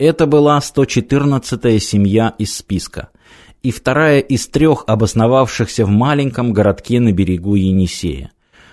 Это была 114-я семья из списка и вторая из трех обосновавшихся в маленьком городке на берегу Енисея.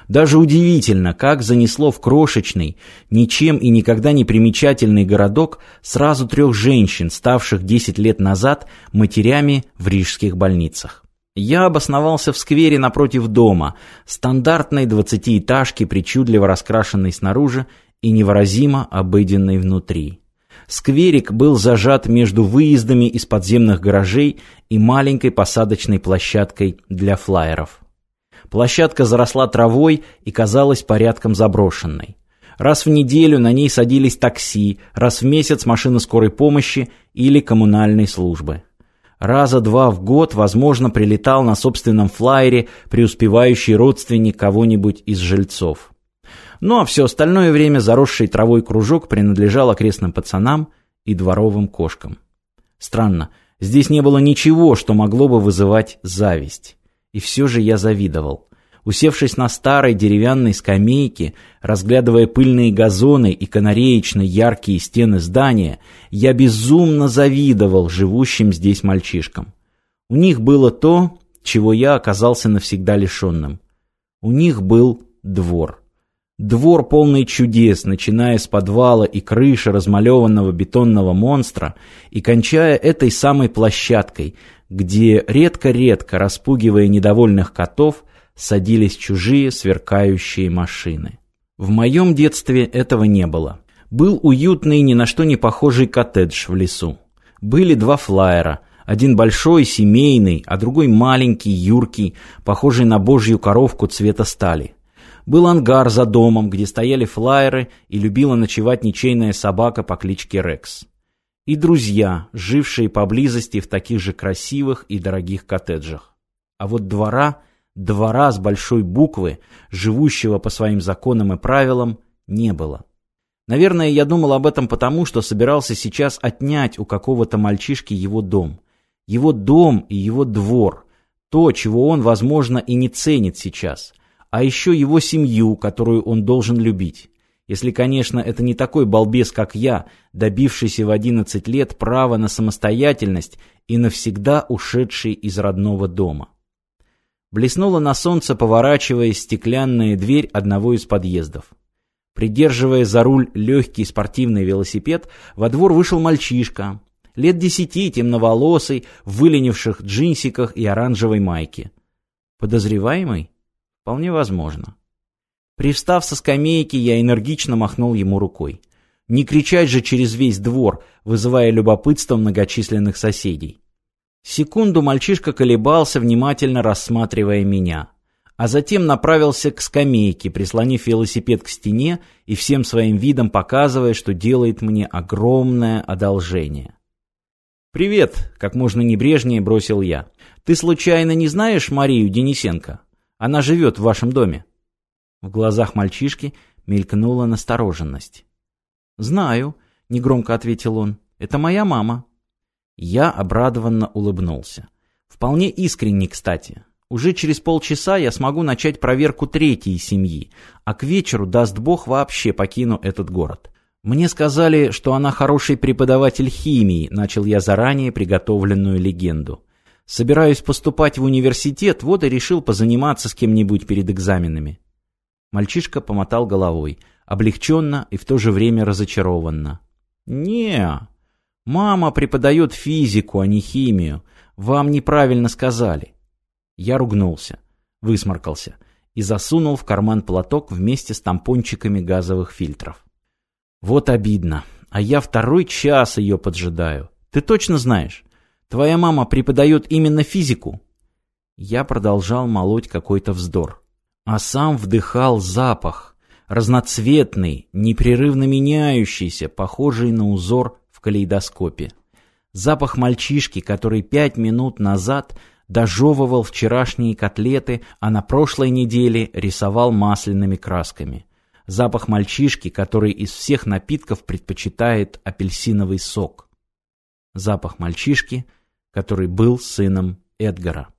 Даже удивительно, как занесло в крошечный, ничем и никогда не примечательный городок сразу трех женщин, ставших 10 лет назад матерями в рижских больницах. Я обосновался в сквере напротив дома, стандартной двадцатиэтажки, причудливо раскрашенной снаружи и невыразимо обыденной внутри. Скверик был зажат между выездами из подземных гаражей и маленькой посадочной площадкой для флайеров. Площадка заросла травой и казалась порядком заброшенной. Раз в неделю на ней садились такси, раз в месяц машины скорой помощи или коммунальной службы. Раза два в год, возможно, прилетал на собственном флайере преуспевающий родственник кого-нибудь из жильцов ну а все остальное время заросший травой кружок принадлежал окрестным пацанам и дворовым кошкам. Странно, здесь не было ничего, что могло бы вызывать зависть. И все же я завидовал. Усевшись на старой деревянной скамейке, разглядывая пыльные газоны и канареечно яркие стены здания, я безумно завидовал живущим здесь мальчишкам. У них было то, чего я оказался навсегда лишенным. У них был двор. Двор полный чудес, начиная с подвала и крыши размалеванного бетонного монстра и кончая этой самой площадкой, где редко-редко, распугивая недовольных котов, садились чужие сверкающие машины. В моем детстве этого не было. Был уютный, ни на что не похожий коттедж в лесу. Были два флайера, один большой, семейный, а другой маленький, юркий, похожий на божью коровку цвета стали. Был ангар за домом, где стояли флаеры, и любила ночевать ничейная собака по кличке Рекс. И друзья, жившие поблизости в таких же красивых и дорогих коттеджах. А вот двора, двора с большой буквы, живущего по своим законам и правилам, не было. Наверное, я думал об этом потому, что собирался сейчас отнять у какого-то мальчишки его дом. Его дом и его двор. То, чего он, возможно, и не ценит сейчас – а еще его семью, которую он должен любить. Если, конечно, это не такой балбес, как я, добившийся в 11 лет права на самостоятельность и навсегда ушедший из родного дома. Блеснула на солнце, поворачивая стеклянная дверь одного из подъездов. Придерживая за руль легкий спортивный велосипед, во двор вышел мальчишка, лет десяти, темноволосый, в выленивших джинсиках и оранжевой майке. Подозреваемый? Вполне возможно. Привстав со скамейки, я энергично махнул ему рукой. Не кричать же через весь двор, вызывая любопытство многочисленных соседей. Секунду мальчишка колебался, внимательно рассматривая меня, а затем направился к скамейке, прислонив велосипед к стене и всем своим видом показывая, что делает мне огромное одолжение. «Привет!» — как можно небрежнее бросил я. «Ты случайно не знаешь Марию Денисенко?» Она живет в вашем доме». В глазах мальчишки мелькнула настороженность. «Знаю», — негромко ответил он, — «это моя мама». Я обрадованно улыбнулся. Вполне искренне, кстати. Уже через полчаса я смогу начать проверку третьей семьи, а к вечеру, даст бог, вообще покину этот город. Мне сказали, что она хороший преподаватель химии, начал я заранее приготовленную легенду. Собираюсь поступать в университет, вот и решил позаниматься с кем-нибудь перед экзаменами. Мальчишка помотал головой, облегченно и в то же время разочарованно. не мама преподает физику, а не химию. Вам неправильно сказали». Я ругнулся, высморкался и засунул в карман платок вместе с тампончиками газовых фильтров. «Вот обидно. А я второй час ее поджидаю. Ты точно знаешь?» Твоя мама преподает именно физику. Я продолжал молоть какой-то вздор. А сам вдыхал запах, разноцветный, непрерывно меняющийся, похожий на узор в калейдоскопе. Запах мальчишки, который пять минут назад дожевывал вчерашние котлеты, а на прошлой неделе рисовал масляными красками. Запах мальчишки, который из всех напитков предпочитает апельсиновый сок запах мальчишки, который был сыном Эдгара.